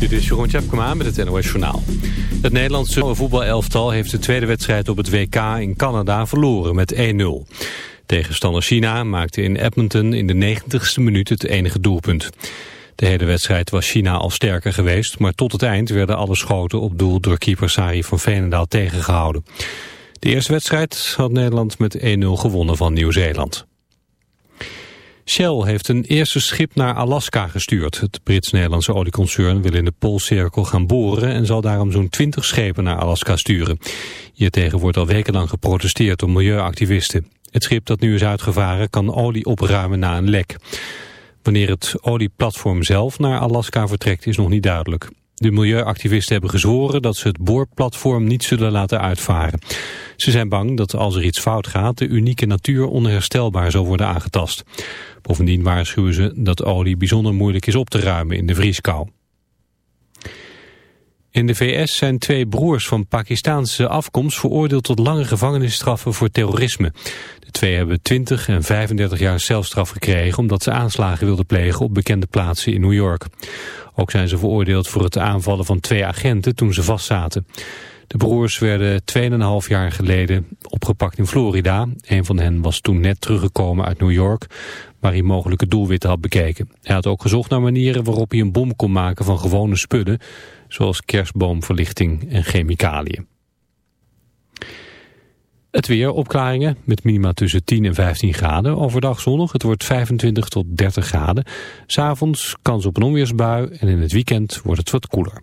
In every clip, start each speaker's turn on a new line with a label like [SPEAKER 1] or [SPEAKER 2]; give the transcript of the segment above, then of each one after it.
[SPEAKER 1] Dit is Jeroen Tjepkema met het NOS Journaal. Het Nederlandse voetbalelftal heeft de tweede wedstrijd op het WK in Canada verloren met 1-0. Tegenstander China maakte in Edmonton in de 90ste minuut het enige doelpunt. De hele wedstrijd was China al sterker geweest, maar tot het eind werden alle schoten op doel door keeper Sari van Veenendaal tegengehouden. De eerste wedstrijd had Nederland met 1-0 gewonnen van Nieuw-Zeeland. Shell heeft een eerste schip naar Alaska gestuurd. Het Brits-Nederlandse olieconcern wil in de Poolcirkel gaan boren... en zal daarom zo'n 20 schepen naar Alaska sturen. Hiertegen wordt al wekenlang geprotesteerd door milieuactivisten. Het schip dat nu is uitgevaren kan olie opruimen na een lek. Wanneer het olieplatform zelf naar Alaska vertrekt is nog niet duidelijk. De milieuactivisten hebben gezworen dat ze het boorplatform niet zullen laten uitvaren. Ze zijn bang dat als er iets fout gaat de unieke natuur onherstelbaar zal worden aangetast. Bovendien waarschuwen ze dat olie bijzonder moeilijk is op te ruimen in de vrieskou. In de VS zijn twee broers van Pakistaanse afkomst veroordeeld tot lange gevangenisstraffen voor terrorisme. De twee hebben 20 en 35 jaar celstraf gekregen omdat ze aanslagen wilden plegen op bekende plaatsen in New York. Ook zijn ze veroordeeld voor het aanvallen van twee agenten toen ze vastzaten. De broers werden 2,5 jaar geleden opgepakt in Florida. Een van hen was toen net teruggekomen uit New York, waar hij mogelijke doelwitten had bekeken. Hij had ook gezocht naar manieren waarop hij een bom kon maken van gewone spullen, zoals kerstboomverlichting en chemicaliën. Het weer, opklaringen, met minima tussen 10 en 15 graden. Overdag zonnig, het wordt 25 tot 30 graden. S'avonds kans op een onweersbui en in het weekend wordt het wat koeler.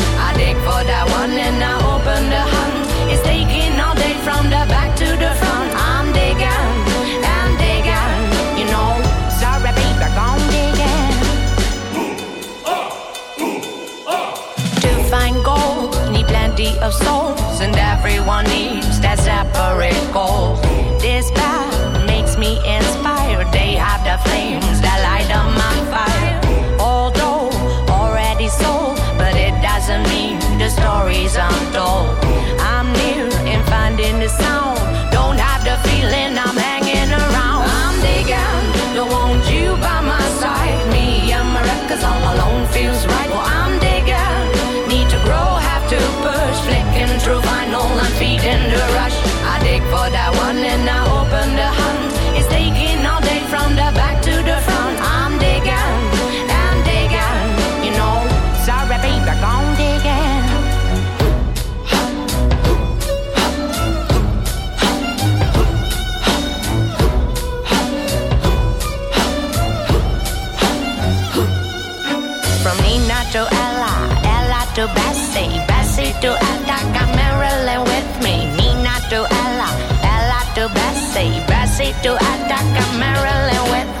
[SPEAKER 2] and I opened the Toledo, Attica, Maryland, with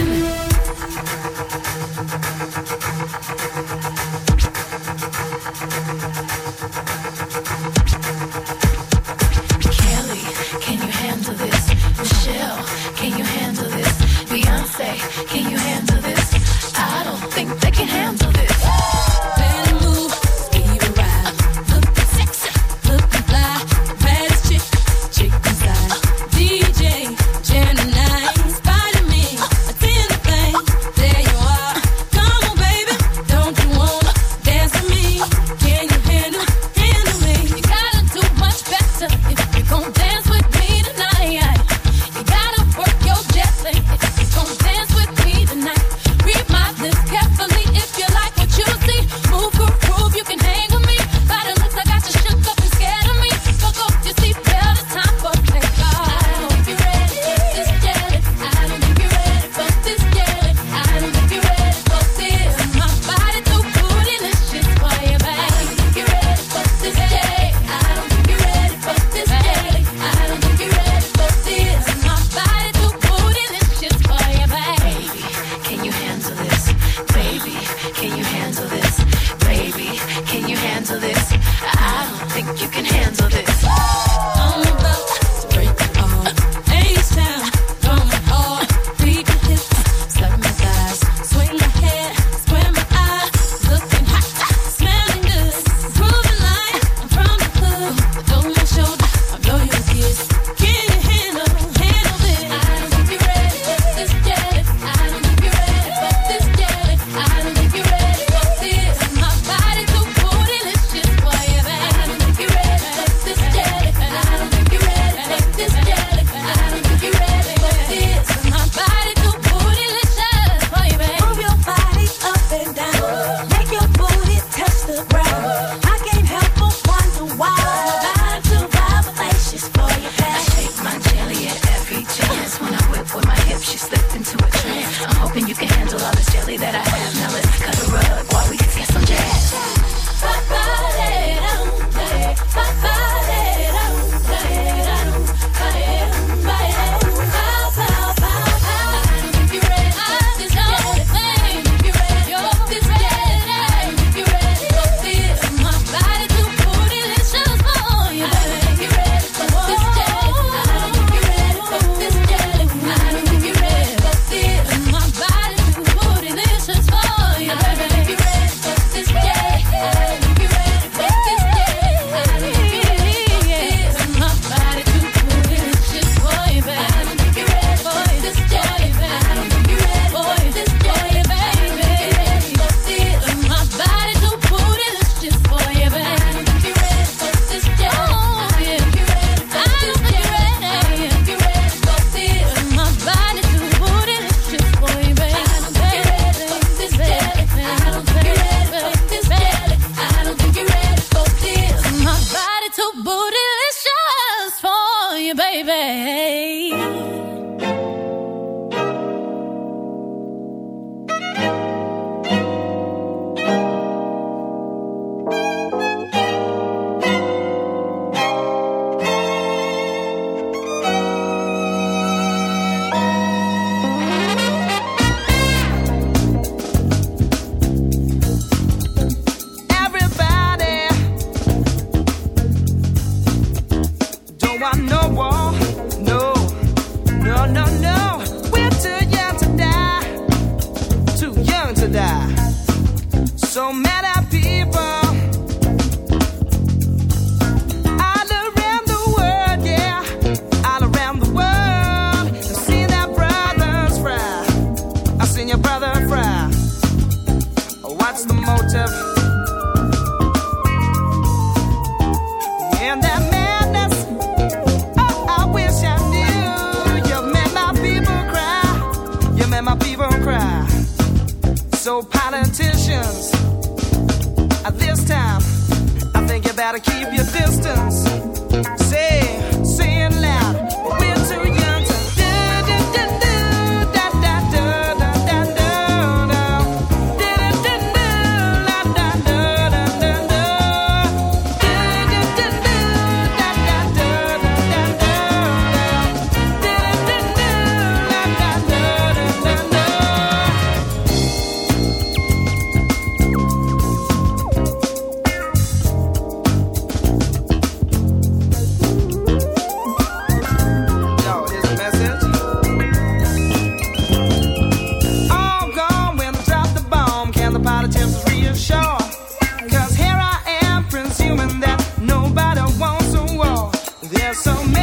[SPEAKER 3] so many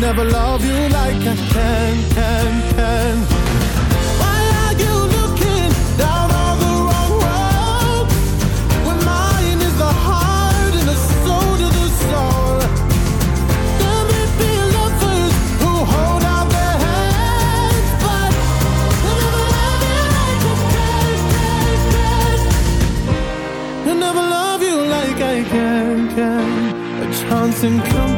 [SPEAKER 3] never love you like I can, can, can.
[SPEAKER 4] Why are you looking down on the wrong road? When mine is the heart and the soul to the soul. There may be lovers who hold out their hands, but they never love you like I can, can, can. They never love you like I can, can.
[SPEAKER 3] A chance encounter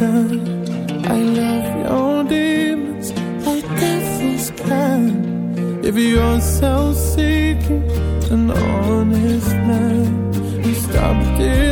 [SPEAKER 3] I love your demons like devils can. If you're self-seeking,
[SPEAKER 5] an honest man,
[SPEAKER 6] stop it.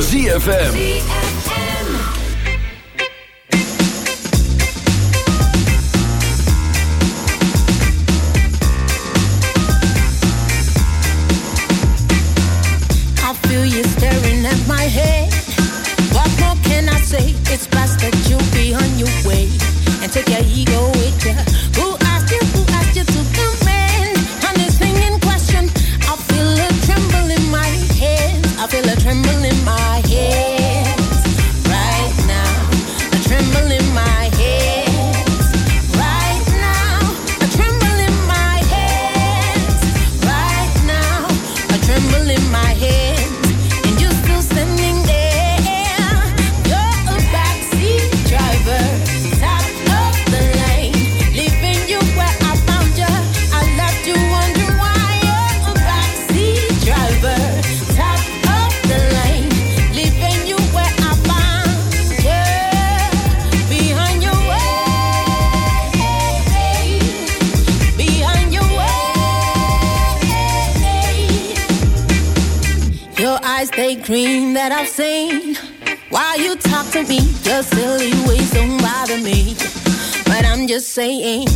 [SPEAKER 7] ZFM.
[SPEAKER 8] saying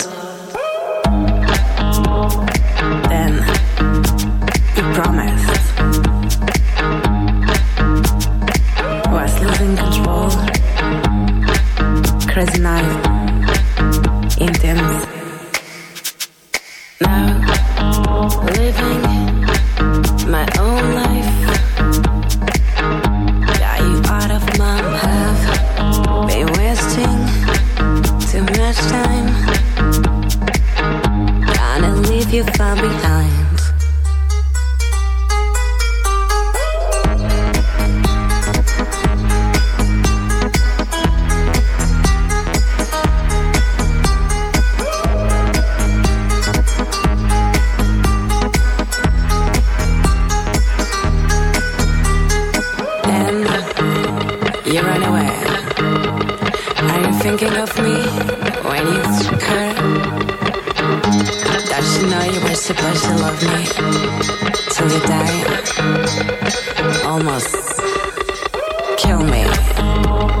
[SPEAKER 9] thinking of me when you hurt? Don't you know you were supposed to love me till you die? Almost kill me.